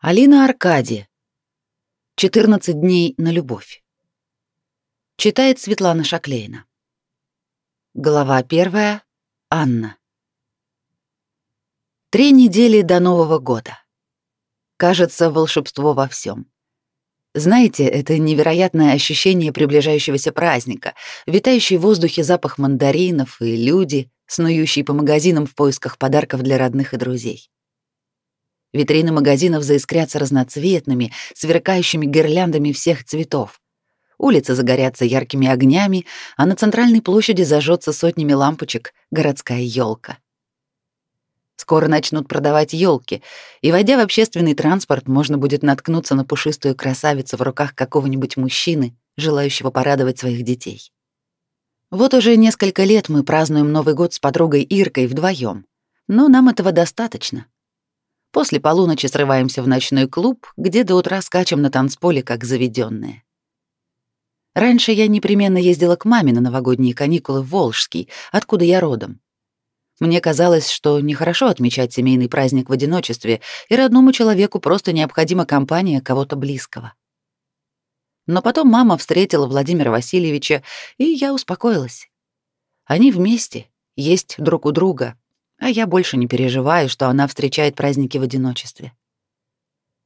Алина Аркади. 14 дней на любовь. Читает Светлана Шаклейна. Глава первая. Анна. Три недели до Нового года. Кажется, волшебство во всем. Знаете, это невероятное ощущение приближающегося праздника, витающий в воздухе запах мандаринов и люди, снующие по магазинам в поисках подарков для родных и друзей. Витрины магазинов заискрятся разноцветными, сверкающими гирляндами всех цветов. Улицы загорятся яркими огнями, а на центральной площади зажжется сотнями лампочек городская елка. Скоро начнут продавать елки, и, войдя в общественный транспорт, можно будет наткнуться на пушистую красавицу в руках какого-нибудь мужчины, желающего порадовать своих детей. Вот уже несколько лет мы празднуем Новый год с подругой Иркой вдвоем, но нам этого достаточно. После полуночи срываемся в ночной клуб, где до утра скачем на танцполе, как заведенные. Раньше я непременно ездила к маме на новогодние каникулы в Волжский, откуда я родом. Мне казалось, что нехорошо отмечать семейный праздник в одиночестве, и родному человеку просто необходима компания кого-то близкого. Но потом мама встретила Владимира Васильевича, и я успокоилась. Они вместе, есть друг у друга, а я больше не переживаю, что она встречает праздники в одиночестве.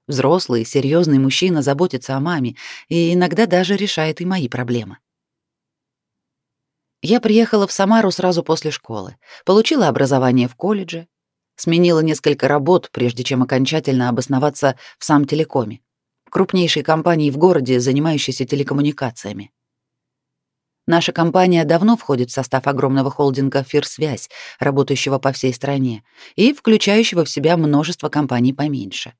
Взрослый, серьезный мужчина заботится о маме и иногда даже решает и мои проблемы. Я приехала в Самару сразу после школы, получила образование в колледже, сменила несколько работ, прежде чем окончательно обосноваться в сам телекоме, крупнейшей компании в городе, занимающейся телекоммуникациями. Наша компания давно входит в состав огромного холдинга «Фирсвязь», работающего по всей стране и включающего в себя множество компаний поменьше.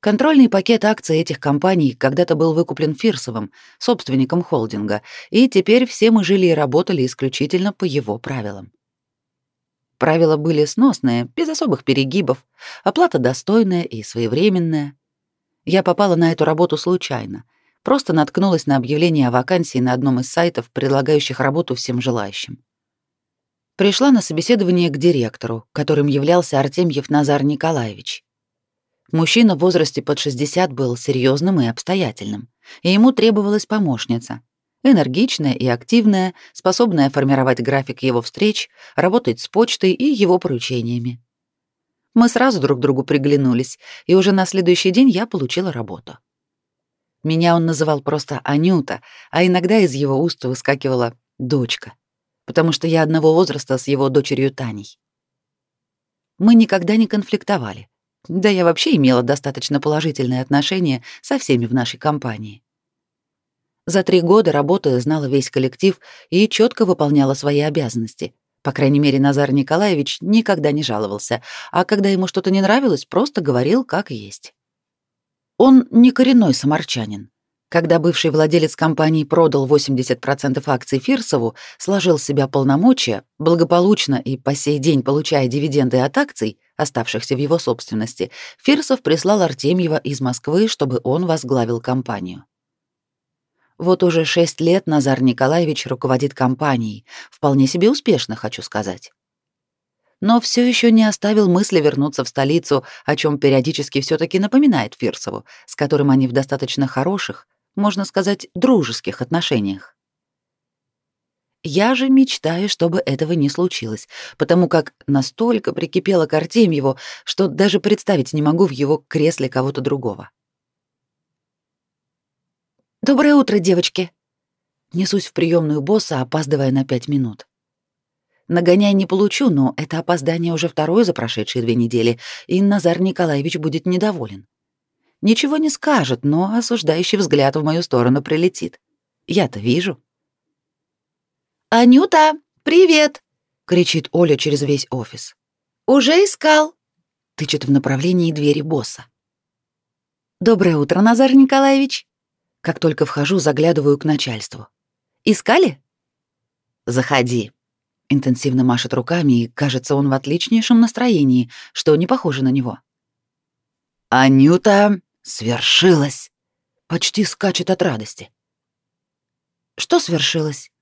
Контрольный пакет акций этих компаний когда-то был выкуплен Фирсовым, собственником холдинга, и теперь все мы жили и работали исключительно по его правилам. Правила были сносные, без особых перегибов, оплата достойная и своевременная. Я попала на эту работу случайно — Просто наткнулась на объявление о вакансии на одном из сайтов, предлагающих работу всем желающим. Пришла на собеседование к директору, которым являлся Артемьев Назар Николаевич. Мужчина в возрасте под 60 был серьезным и обстоятельным, и ему требовалась помощница. Энергичная и активная, способная формировать график его встреч, работать с почтой и его поручениями. Мы сразу друг другу приглянулись, и уже на следующий день я получила работу. Меня он называл просто Анюта, а иногда из его уст выскакивала «дочка», потому что я одного возраста с его дочерью Таней. Мы никогда не конфликтовали. Да я вообще имела достаточно положительные отношения со всеми в нашей компании. За три года работы знала весь коллектив и четко выполняла свои обязанности. По крайней мере, Назар Николаевич никогда не жаловался, а когда ему что-то не нравилось, просто говорил как есть. Он не коренной самарчанин. Когда бывший владелец компании продал 80% акций Фирсову, сложил в себя полномочия, благополучно и по сей день получая дивиденды от акций, оставшихся в его собственности, Фирсов прислал Артемьева из Москвы, чтобы он возглавил компанию. Вот уже шесть лет Назар Николаевич руководит компанией, вполне себе успешно, хочу сказать но все еще не оставил мысли вернуться в столицу, о чем периодически все таки напоминает Фирсову, с которым они в достаточно хороших, можно сказать, дружеских отношениях. Я же мечтаю, чтобы этого не случилось, потому как настолько прикипела к Артемьеву, что даже представить не могу в его кресле кого-то другого. «Доброе утро, девочки!» Несусь в приемную босса, опаздывая на пять минут. Нагоняй не получу, но это опоздание уже второе за прошедшие две недели, и Назар Николаевич будет недоволен. Ничего не скажет, но осуждающий взгляд в мою сторону прилетит. Я-то вижу. «Анюта, привет!» — кричит Оля через весь офис. «Уже искал!» — тычет в направлении двери босса. «Доброе утро, Назар Николаевич!» Как только вхожу, заглядываю к начальству. «Искали?» «Заходи», Интенсивно машет руками, и, кажется, он в отличнейшем настроении, что не похоже на него. «Анюта, свершилось!» Почти скачет от радости. «Что свершилось?»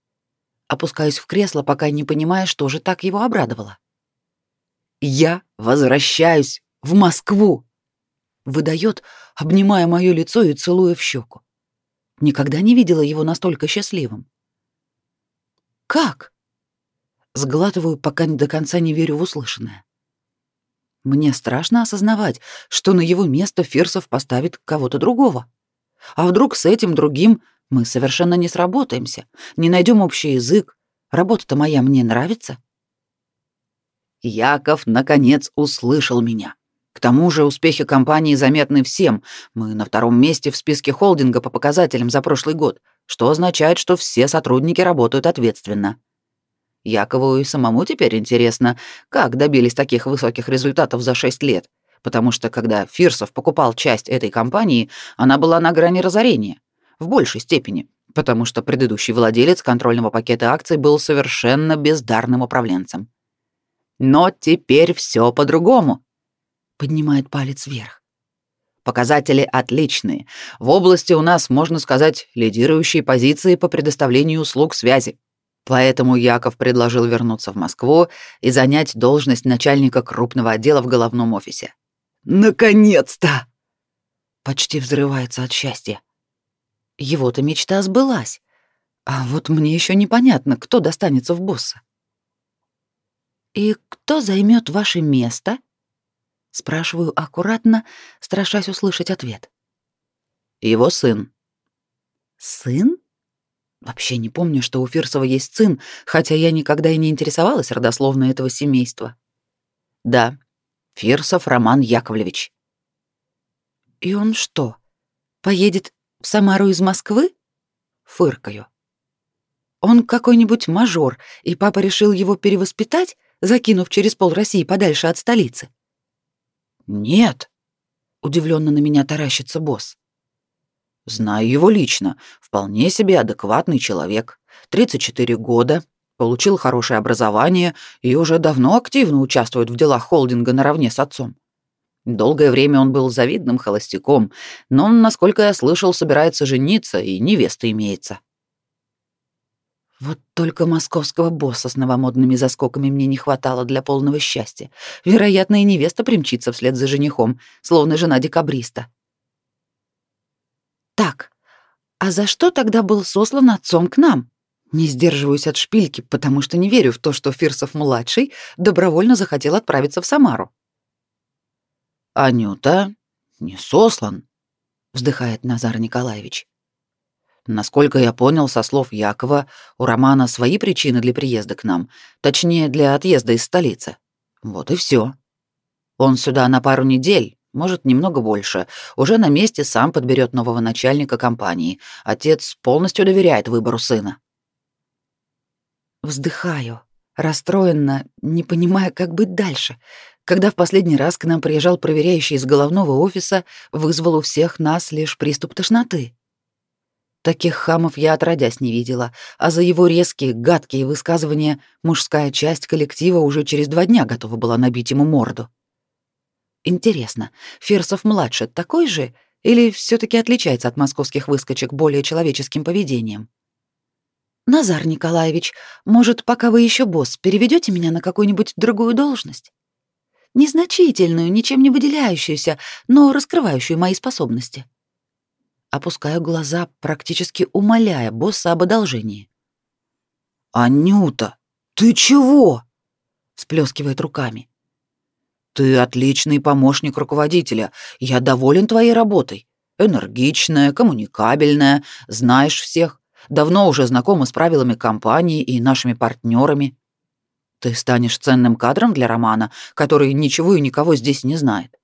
Опускаюсь в кресло, пока не понимая, что же так его обрадовало. «Я возвращаюсь в Москву!» выдает, обнимая мое лицо и целуя в щеку. Никогда не видела его настолько счастливым. «Как?» Сглатываю, пока до конца не верю в услышанное. Мне страшно осознавать, что на его место Фирсов поставит кого-то другого. А вдруг с этим другим мы совершенно не сработаемся, не найдем общий язык, работа-то моя мне нравится? Яков, наконец, услышал меня. К тому же успехи компании заметны всем. Мы на втором месте в списке холдинга по показателям за прошлый год, что означает, что все сотрудники работают ответственно. Якову и самому теперь интересно, как добились таких высоких результатов за 6 лет, потому что когда Фирсов покупал часть этой компании, она была на грани разорения, в большей степени, потому что предыдущий владелец контрольного пакета акций был совершенно бездарным управленцем. Но теперь все по-другому. Поднимает палец вверх. Показатели отличные. В области у нас, можно сказать, лидирующие позиции по предоставлению услуг связи. Поэтому Яков предложил вернуться в Москву и занять должность начальника крупного отдела в головном офисе. Наконец-то! Почти взрывается от счастья. Его-то мечта сбылась. А вот мне еще непонятно, кто достанется в босса. И кто займет ваше место? Спрашиваю аккуратно, страшась услышать ответ. Его сын. Сын? Вообще не помню, что у Фирсова есть сын, хотя я никогда и не интересовалась родословной этого семейства. Да, Фирсов Роман Яковлевич. И он что, поедет в Самару из Москвы? Фыркаю. Он какой-нибудь мажор, и папа решил его перевоспитать, закинув через пол России подальше от столицы. Нет, удивленно на меня таращится босс. Знаю его лично. Вполне себе адекватный человек. 34 года, получил хорошее образование и уже давно активно участвует в делах холдинга наравне с отцом. Долгое время он был завидным холостяком, но, насколько я слышал, собирается жениться и невеста имеется. Вот только московского босса с новомодными заскоками мне не хватало для полного счастья. Вероятно, и невеста примчится вслед за женихом, словно жена декабриста. Так, а за что тогда был сослан отцом к нам? Не сдерживаюсь от шпильки, потому что не верю в то, что Фирсов-младший добровольно захотел отправиться в Самару. «Анюта не сослан», — вздыхает Назар Николаевич. Насколько я понял со слов Якова, у Романа свои причины для приезда к нам, точнее, для отъезда из столицы. Вот и все. Он сюда на пару недель, может, немного больше. Уже на месте сам подберет нового начальника компании. Отец полностью доверяет выбору сына. Вздыхаю, расстроенно, не понимая, как быть дальше. Когда в последний раз к нам приезжал проверяющий из головного офиса, вызвал у всех нас лишь приступ тошноты. Таких хамов я отродясь не видела, а за его резкие, гадкие высказывания мужская часть коллектива уже через два дня готова была набить ему морду. Интересно, Ферсов-младший такой же или все таки отличается от московских выскочек более человеческим поведением? Назар Николаевич, может, пока вы еще босс, переведете меня на какую-нибудь другую должность? Незначительную, ничем не выделяющуюся, но раскрывающую мои способности. Опускаю глаза, практически умоляя босса об одолжении. «Анюта, ты чего?» — всплескивает руками. Ты отличный помощник руководителя. Я доволен твоей работой. Энергичная, коммуникабельная, знаешь всех. Давно уже знакома с правилами компании и нашими партнерами. Ты станешь ценным кадром для Романа, который ничего и никого здесь не знает.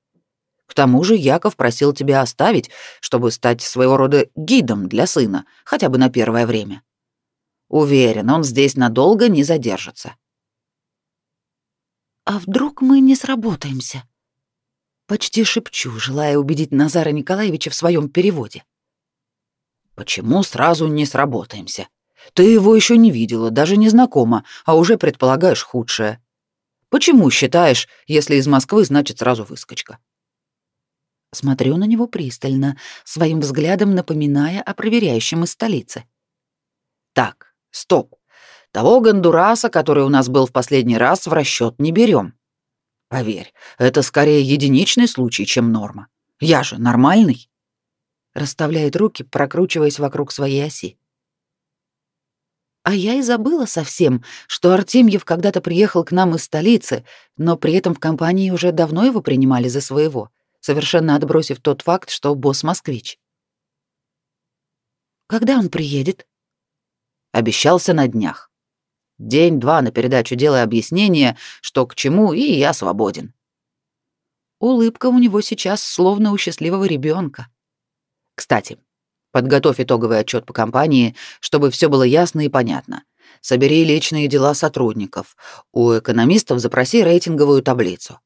К тому же Яков просил тебя оставить, чтобы стать своего рода гидом для сына, хотя бы на первое время. Уверен, он здесь надолго не задержится. «А вдруг мы не сработаемся?» Почти шепчу, желая убедить Назара Николаевича в своем переводе. «Почему сразу не сработаемся? Ты его еще не видела, даже не знакома, а уже предполагаешь худшее. Почему считаешь, если из Москвы, значит сразу выскочка?» Смотрю на него пристально, своим взглядом напоминая о проверяющем из столицы. «Так, стоп. Того Гондураса, который у нас был в последний раз, в расчет не берем. Поверь, это скорее единичный случай, чем норма. Я же нормальный. Расставляет руки, прокручиваясь вокруг своей оси. А я и забыла совсем, что Артемьев когда-то приехал к нам из столицы, но при этом в компании уже давно его принимали за своего, совершенно отбросив тот факт, что босс москвич. Когда он приедет? Обещался на днях. День-два на передачу делая объяснение, что к чему, и я свободен. Улыбка у него сейчас словно у счастливого ребенка. Кстати, подготовь итоговый отчет по компании, чтобы все было ясно и понятно. Собери личные дела сотрудников. У экономистов запроси рейтинговую таблицу.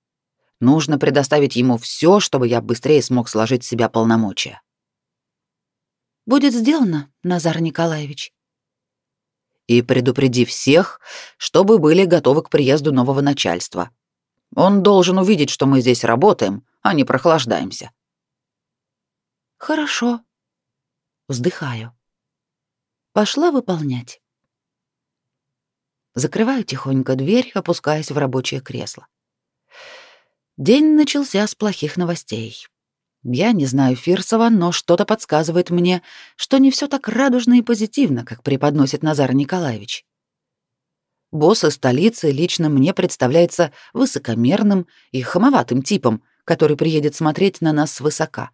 Нужно предоставить ему все, чтобы я быстрее смог сложить в себя полномочия. Будет сделано, Назар Николаевич и предупреди всех, чтобы были готовы к приезду нового начальства. Он должен увидеть, что мы здесь работаем, а не прохлаждаемся. Хорошо. Вздыхаю. Пошла выполнять. Закрываю тихонько дверь, опускаясь в рабочее кресло. День начался с плохих новостей. Я не знаю Фирсова, но что-то подсказывает мне, что не все так радужно и позитивно, как преподносит Назар Николаевич. Босс из столицы лично мне представляется высокомерным и хамоватым типом, который приедет смотреть на нас свысока.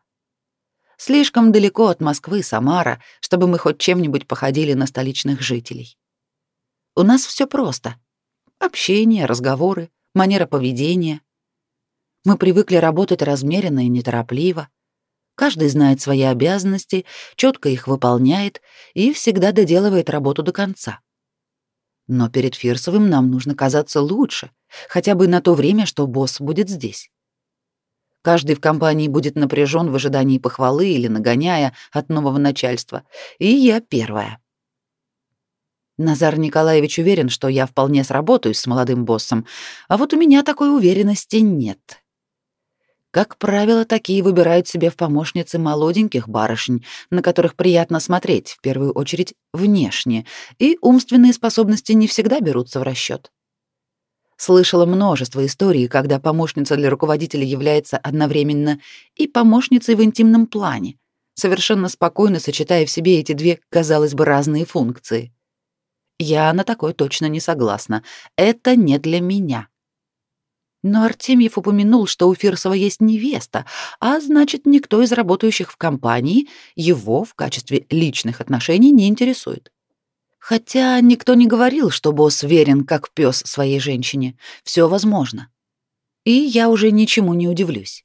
Слишком далеко от Москвы, Самара, чтобы мы хоть чем-нибудь походили на столичных жителей. У нас все просто. Общение, разговоры, манера поведения — мы привыкли работать размеренно и неторопливо. Каждый знает свои обязанности, четко их выполняет и всегда доделывает работу до конца. Но перед Фирсовым нам нужно казаться лучше, хотя бы на то время, что босс будет здесь. Каждый в компании будет напряжен в ожидании похвалы или нагоняя от нового начальства, и я первая. Назар Николаевич уверен, что я вполне сработаюсь с молодым боссом, а вот у меня такой уверенности нет. Как правило, такие выбирают себе в помощницы молоденьких барышень, на которых приятно смотреть, в первую очередь, внешне, и умственные способности не всегда берутся в расчет. Слышала множество историй, когда помощница для руководителя является одновременно и помощницей в интимном плане, совершенно спокойно сочетая в себе эти две, казалось бы, разные функции. Я на такое точно не согласна. Это не для меня. Но Артемьев упомянул, что у Фирсова есть невеста, а значит, никто из работающих в компании его в качестве личных отношений не интересует. Хотя никто не говорил, что босс верен как пес своей женщине. Все возможно. И я уже ничему не удивлюсь.